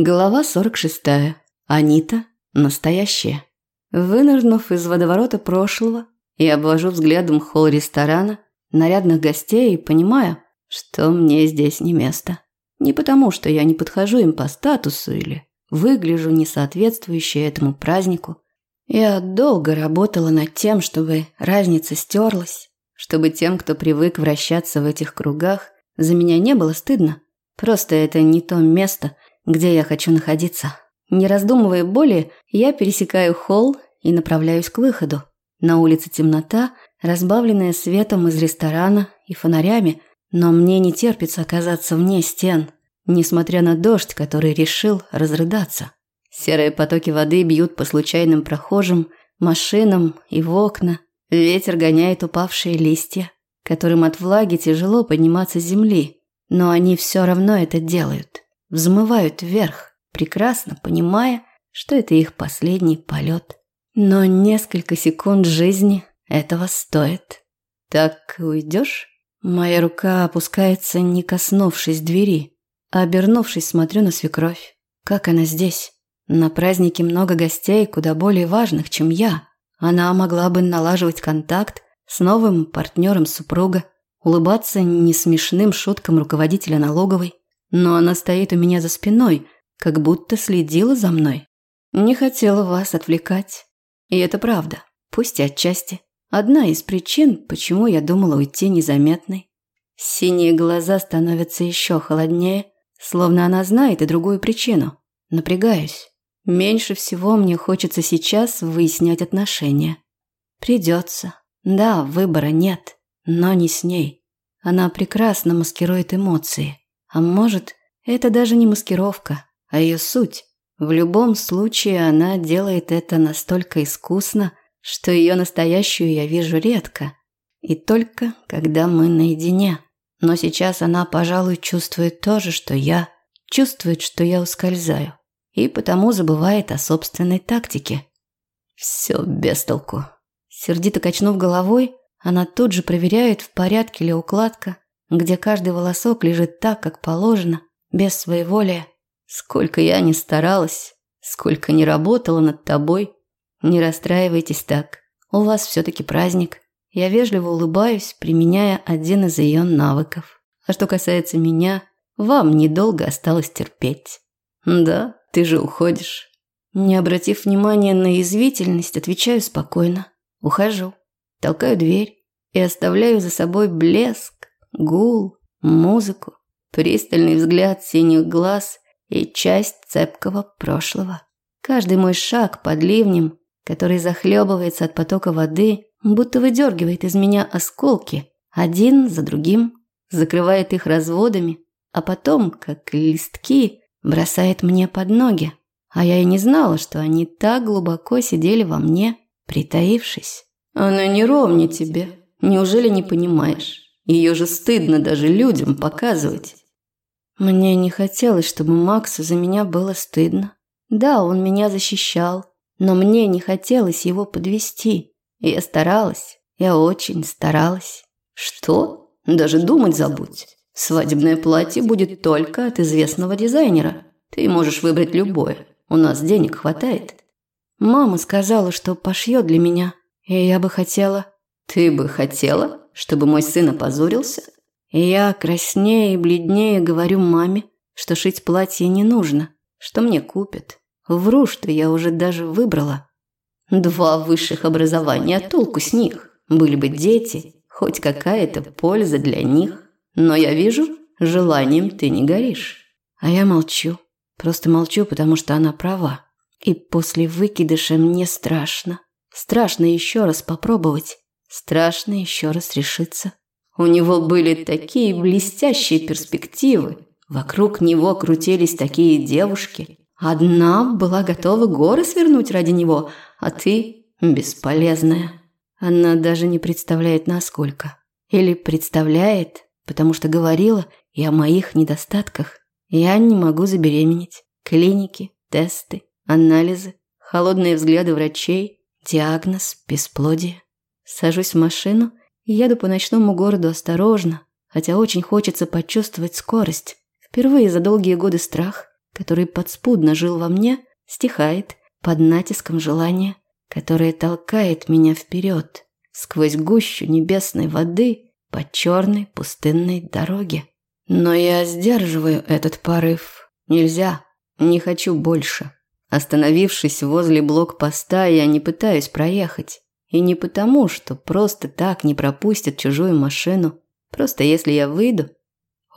Глава 46. Анита. Настоящая. Вынырнув из водоворота прошлого, я обвожу взглядом холл ресторана, нарядных гостей и понимаю, что мне здесь не место. Не потому, что я не подхожу им по статусу или выгляжу несоответствующе этому празднику. Я долго работала над тем, чтобы разница стерлась, чтобы тем, кто привык вращаться в этих кругах, за меня не было стыдно. Просто это не то место – где я хочу находиться. Не раздумывая более, я пересекаю холл и направляюсь к выходу. На улице темнота, разбавленная светом из ресторана и фонарями, но мне не терпится оказаться вне стен, несмотря на дождь, который решил разрыдаться. Серые потоки воды бьют по случайным прохожим, машинам и в окна. Ветер гоняет упавшие листья, которым от влаги тяжело подниматься с земли, но они все равно это делают взмывают вверх, прекрасно понимая, что это их последний полет. Но несколько секунд жизни этого стоит. Так уйдешь? Моя рука опускается, не коснувшись двери. Обернувшись, смотрю на свекровь. Как она здесь? На празднике много гостей, куда более важных, чем я. Она могла бы налаживать контакт с новым партнером супруга, улыбаться несмешным шуткам руководителя налоговой, но она стоит у меня за спиной, как будто следила за мной. Не хотела вас отвлекать. И это правда, пусть и отчасти. Одна из причин, почему я думала уйти незаметной. Синие глаза становятся еще холоднее, словно она знает и другую причину. Напрягаюсь. Меньше всего мне хочется сейчас выяснять отношения. Придется. Да, выбора нет, но не с ней. Она прекрасно маскирует эмоции. А может, это даже не маскировка, а ее суть. В любом случае она делает это настолько искусно, что ее настоящую я вижу редко. И только когда мы наедине. Но сейчас она, пожалуй, чувствует то же, что я. Чувствует, что я ускользаю. И потому забывает о собственной тактике. Все без толку. Сердито качнув головой, она тут же проверяет, в порядке ли укладка, где каждый волосок лежит так, как положено, без своеволия. Сколько я не старалась, сколько не работала над тобой. Не расстраивайтесь так. У вас все-таки праздник. Я вежливо улыбаюсь, применяя один из ее навыков. А что касается меня, вам недолго осталось терпеть. Да, ты же уходишь. Не обратив внимания на язвительность, отвечаю спокойно. Ухожу. Толкаю дверь и оставляю за собой блеск, гул, музыку, пристальный взгляд синих глаз и часть цепкого прошлого. Каждый мой шаг под ливнем, который захлебывается от потока воды, будто выдергивает из меня осколки, один за другим, закрывает их разводами, а потом, как листки, бросает мне под ноги. А я и не знала, что они так глубоко сидели во мне, притаившись. Она не ровня тебе. Неужели не понимаешь? Ее же стыдно даже людям показывать. Мне не хотелось, чтобы Максу за меня было стыдно. Да, он меня защищал, но мне не хотелось его подвести. Я старалась, я очень старалась. Что? Даже думать забудь. Свадебное платье будет только от известного дизайнера. Ты можешь выбрать любое. У нас денег хватает. Мама сказала, что пошьет для меня, и я бы хотела... Ты бы хотела? Чтобы мой сын опозорился? И я краснее и бледнее говорю маме, что шить платье не нужно, что мне купят. Вру, что я уже даже выбрала. Два высших образования, толку с них. Были бы дети, хоть какая-то польза для них. Но я вижу, желанием ты не горишь. А я молчу. Просто молчу, потому что она права. И после выкидыша мне страшно. Страшно еще раз попробовать. Страшно еще раз решиться. У него были такие блестящие перспективы. Вокруг него крутились такие девушки. Одна была готова горы свернуть ради него, а ты бесполезная. Она даже не представляет, насколько. Или представляет, потому что говорила и о моих недостатках. Я не могу забеременеть. Клиники, тесты, анализы, холодные взгляды врачей, диагноз бесплодие. Сажусь в машину и еду по ночному городу осторожно, хотя очень хочется почувствовать скорость. Впервые за долгие годы страх, который подспудно жил во мне, стихает под натиском желания, которое толкает меня вперед, сквозь гущу небесной воды по черной пустынной дороге. Но я сдерживаю этот порыв. Нельзя, не хочу больше. Остановившись возле блокпоста, я не пытаюсь проехать. И не потому, что просто так не пропустят чужую машину. Просто если я выйду,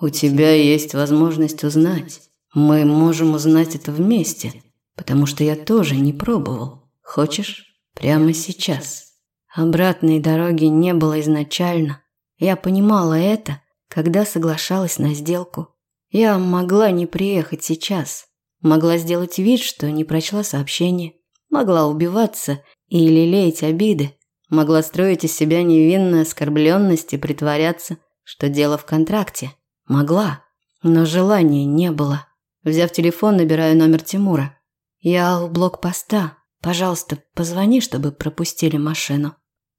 у тебя есть возможность узнать. Мы можем узнать это вместе, потому что я тоже не пробовал. Хочешь? Прямо сейчас. Обратной дороги не было изначально. Я понимала это, когда соглашалась на сделку. Я могла не приехать сейчас. Могла сделать вид, что не прочла сообщение. Могла убиваться и лелеять обиды. Могла строить из себя невинную оскорбленность и притворяться, что дело в контракте. Могла, но желания не было. Взяв телефон, набираю номер Тимура. «Я у блокпоста. Пожалуйста, позвони, чтобы пропустили машину».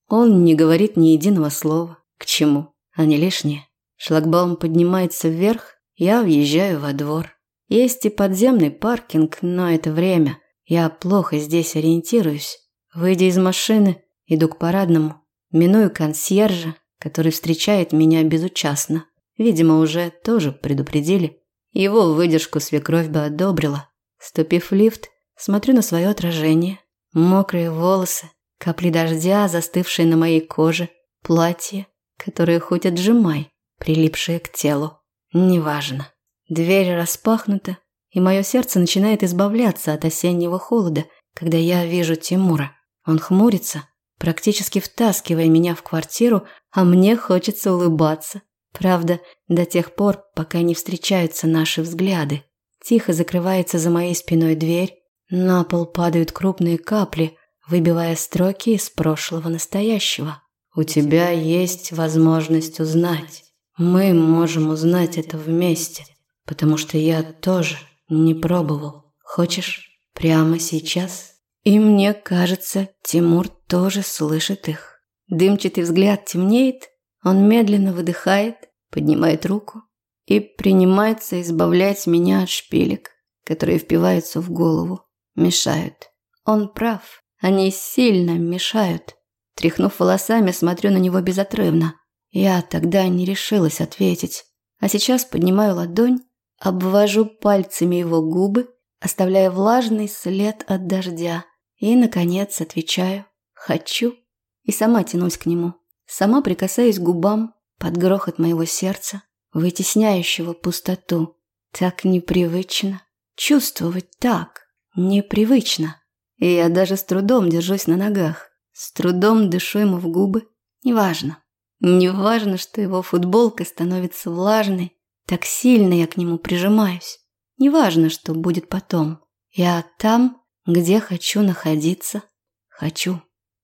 Он не говорит ни единого слова. К чему? Они лишние. Шлагбаум поднимается вверх, я въезжаю во двор. Есть и подземный паркинг, но это время. Я плохо здесь ориентируюсь. Выйдя из машины, иду к парадному. Миную консьержа, который встречает меня безучастно. Видимо, уже тоже предупредили. Его выдержку свекровь бы одобрила. Ступив в лифт, смотрю на свое отражение. Мокрые волосы, капли дождя, застывшие на моей коже, платье, которое хоть отжимай, прилипшее к телу. Неважно. Дверь распахнута, и мое сердце начинает избавляться от осеннего холода, когда я вижу Тимура. Он хмурится, практически втаскивая меня в квартиру, а мне хочется улыбаться. Правда, до тех пор, пока не встречаются наши взгляды. Тихо закрывается за моей спиной дверь, на пол падают крупные капли, выбивая строки из прошлого настоящего. У тебя есть возможность узнать. Мы можем узнать это вместе потому что я тоже не пробовал. Хочешь? Прямо сейчас?» И мне кажется, Тимур тоже слышит их. Дымчатый взгляд темнеет, он медленно выдыхает, поднимает руку и принимается избавлять меня от шпилек, которые впиваются в голову, мешают. Он прав, они сильно мешают. Тряхнув волосами, смотрю на него безотрывно. Я тогда не решилась ответить, а сейчас поднимаю ладонь Обвожу пальцами его губы, оставляя влажный след от дождя. И, наконец, отвечаю «хочу». И сама тянусь к нему. Сама прикасаюсь к губам под грохот моего сердца, вытесняющего пустоту. Так непривычно. Чувствовать так непривычно. И я даже с трудом держусь на ногах. С трудом дышу ему в губы. Неважно. Неважно, что его футболка становится влажной, так сильно я к нему прижимаюсь. Неважно, что будет потом. Я там, где хочу находиться. Хочу.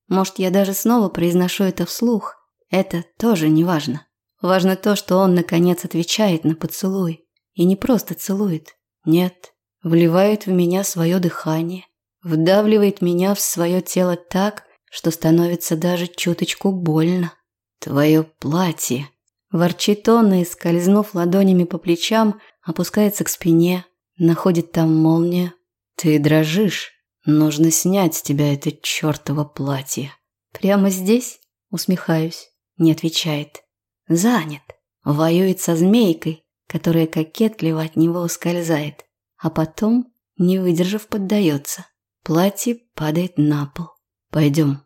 Может, я даже снова произношу это вслух. Это тоже не важно. Важно то, что он наконец отвечает на поцелуй. И не просто целует. Нет. Вливает в меня свое дыхание. Вдавливает меня в свое тело так, что становится даже чуточку больно. Твое платье Ворчит он и, скользнув ладонями по плечам, опускается к спине, находит там молнию. «Ты дрожишь. Нужно снять с тебя это чертово платье». «Прямо здесь?» Усмехаюсь. Не отвечает. «Занят. Воюет со змейкой, которая кокетливо от него ускользает. А потом, не выдержав, поддается. Платье падает на пол. Пойдем».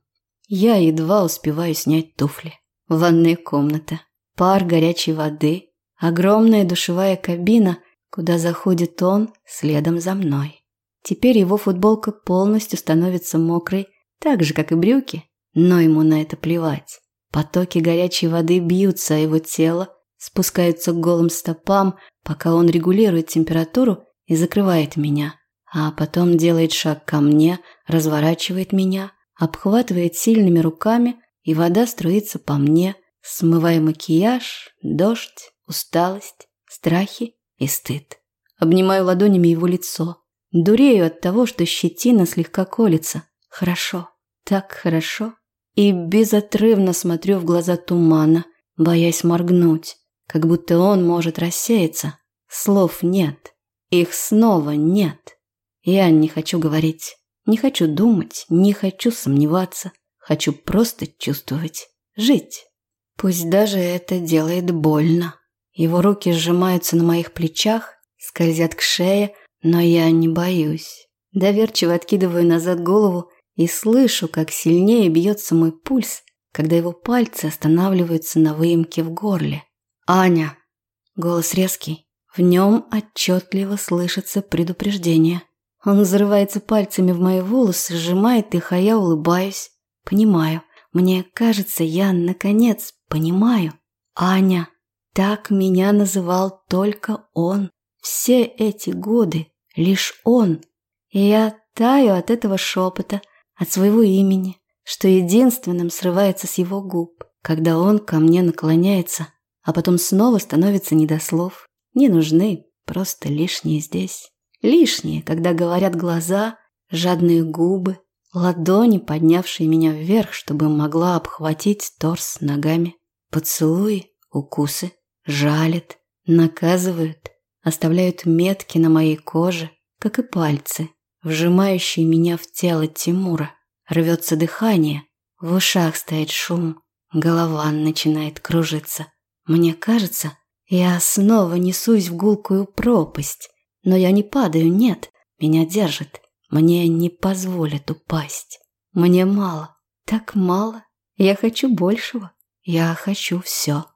Я едва успеваю снять туфли. Ванная комната пар горячей воды, огромная душевая кабина, куда заходит он следом за мной. Теперь его футболка полностью становится мокрой, так же, как и брюки, но ему на это плевать. Потоки горячей воды бьются о его тело, спускаются к голым стопам, пока он регулирует температуру и закрывает меня, а потом делает шаг ко мне, разворачивает меня, обхватывает сильными руками, и вода струится по мне, смывая макияж, дождь, усталость, страхи и стыд. Обнимаю ладонями его лицо. Дурею от того, что щетина слегка колется. Хорошо, так хорошо. И безотрывно смотрю в глаза тумана, боясь моргнуть, как будто он может рассеяться. Слов нет. Их снова нет. Я не хочу говорить, не хочу думать, не хочу сомневаться. Хочу просто чувствовать, жить. Пусть даже это делает больно. Его руки сжимаются на моих плечах, скользят к шее, но я не боюсь. Доверчиво откидываю назад голову и слышу, как сильнее бьется мой пульс, когда его пальцы останавливаются на выемке в горле. «Аня!» Голос резкий. В нем отчетливо слышится предупреждение. Он взрывается пальцами в мои волосы, сжимает их, а я улыбаюсь. Понимаю. Мне кажется, я, наконец, понимаю. Аня. Так меня называл только он. Все эти годы. Лишь он. И я таю от этого шепота, от своего имени, что единственным срывается с его губ, когда он ко мне наклоняется, а потом снова становится не до слов. Не нужны, просто лишние здесь. Лишние, когда говорят глаза, жадные губы, ладони, поднявшие меня вверх, чтобы могла обхватить торс ногами. Поцелуи, укусы, жалят, наказывают, оставляют метки на моей коже, как и пальцы, вжимающие меня в тело Тимура. Рвется дыхание, в ушах стоит шум, голова начинает кружиться. Мне кажется, я снова несусь в гулкую пропасть, но я не падаю, нет, меня держит. Мне не позволят упасть. Мне мало, так мало. Я хочу большего. Я хочу все.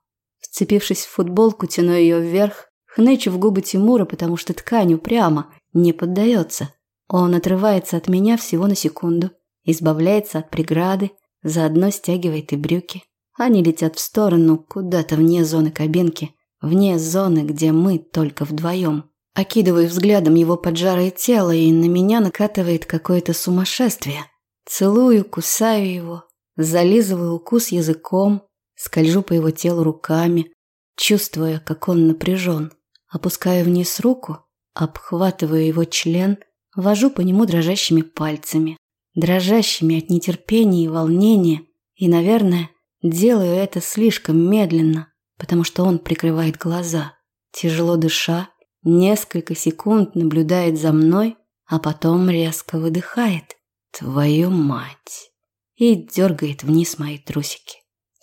Вцепившись в футболку, тяну ее вверх, хнычу в губы Тимура, потому что ткань упрямо не поддается. Он отрывается от меня всего на секунду, избавляется от преграды, заодно стягивает и брюки. Они летят в сторону, куда-то вне зоны кабинки, вне зоны, где мы только вдвоем. Окидываю взглядом его поджарое тело, и на меня накатывает какое-то сумасшествие. Целую, кусаю его, зализываю укус языком, скольжу по его телу руками, чувствуя, как он напряжен. Опускаю вниз руку, обхватываю его член, вожу по нему дрожащими пальцами, дрожащими от нетерпения и волнения, и, наверное, делаю это слишком медленно, потому что он прикрывает глаза, тяжело дыша, несколько секунд наблюдает за мной, а потом резко выдыхает. Твою мать! И дергает вниз мои трусики.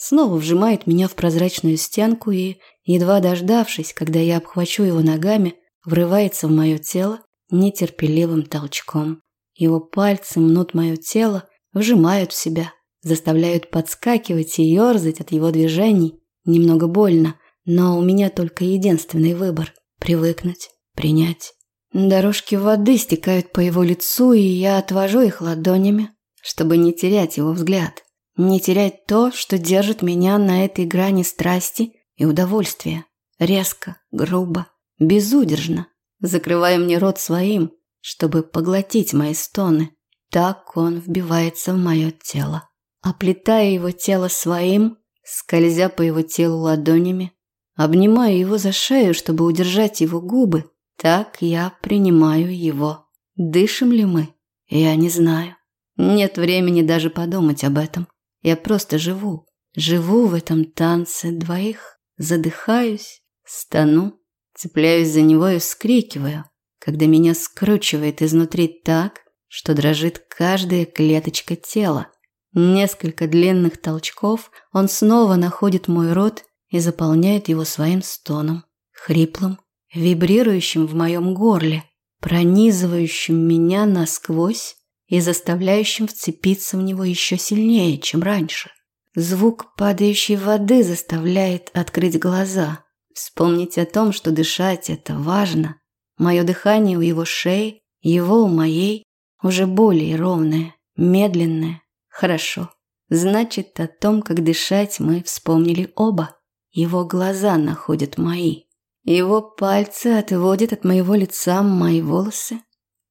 Снова вжимает меня в прозрачную стенку и, едва дождавшись, когда я обхвачу его ногами, врывается в мое тело нетерпеливым толчком. Его пальцы мнут мое тело, вжимают в себя, заставляют подскакивать и ерзать от его движений. Немного больно, но у меня только единственный выбор – привыкнуть, принять. Дорожки воды стекают по его лицу, и я отвожу их ладонями, чтобы не терять его взгляд, не терять то, что держит меня на этой грани страсти и удовольствия. Резко, грубо, безудержно, закрывая мне рот своим, чтобы поглотить мои стоны. Так он вбивается в мое тело. Оплетая его тело своим, скользя по его телу ладонями, обнимаю его за шею, чтобы удержать его губы. Так я принимаю его. Дышим ли мы? Я не знаю. Нет времени даже подумать об этом. Я просто живу. Живу в этом танце двоих. Задыхаюсь, стану, цепляюсь за него и вскрикиваю, когда меня скручивает изнутри так, что дрожит каждая клеточка тела. Несколько длинных толчков, он снова находит мой рот и заполняет его своим стоном, хриплым, вибрирующим в моем горле, пронизывающим меня насквозь и заставляющим вцепиться в него еще сильнее, чем раньше. Звук падающей воды заставляет открыть глаза, вспомнить о том, что дышать – это важно. Мое дыхание у его шеи, его у моей, уже более ровное, медленное, Хорошо. Значит, о том, как дышать, мы вспомнили оба. Его глаза находят мои. Его пальцы отводят от моего лица мои волосы,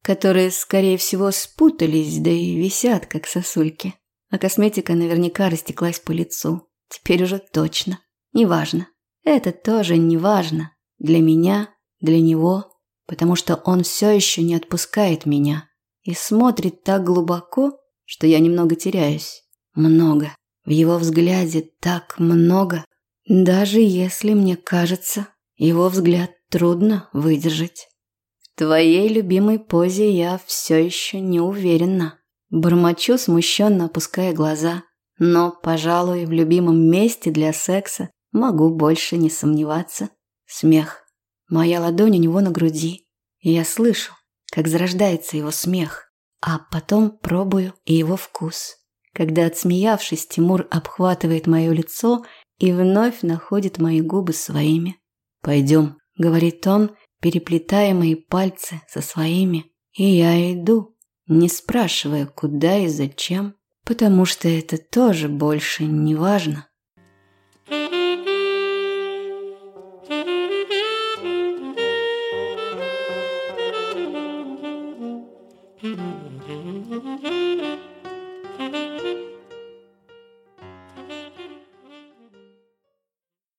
которые, скорее всего, спутались, да и висят, как сосульки. А косметика наверняка растеклась по лицу. Теперь уже точно. Неважно. Это тоже неважно. Для меня, для него, потому что он все еще не отпускает меня и смотрит так глубоко, что я немного теряюсь. Много. В его взгляде так много. Даже если мне кажется, его взгляд трудно выдержать. Твоей любимой позе я все еще не уверена. Бормочу, смущенно опуская глаза. Но, пожалуй, в любимом месте для секса могу больше не сомневаться. Смех. Моя ладонь у него на груди. И я слышу, как зарождается его смех. А потом пробую и его вкус. Когда, отсмеявшись, Тимур обхватывает мое лицо и вновь находит мои губы своими. «Пойдем», — говорит он, переплетая мои пальцы со своими, и я иду, не спрашивая, куда и зачем, потому что это тоже больше не важно. Thank you.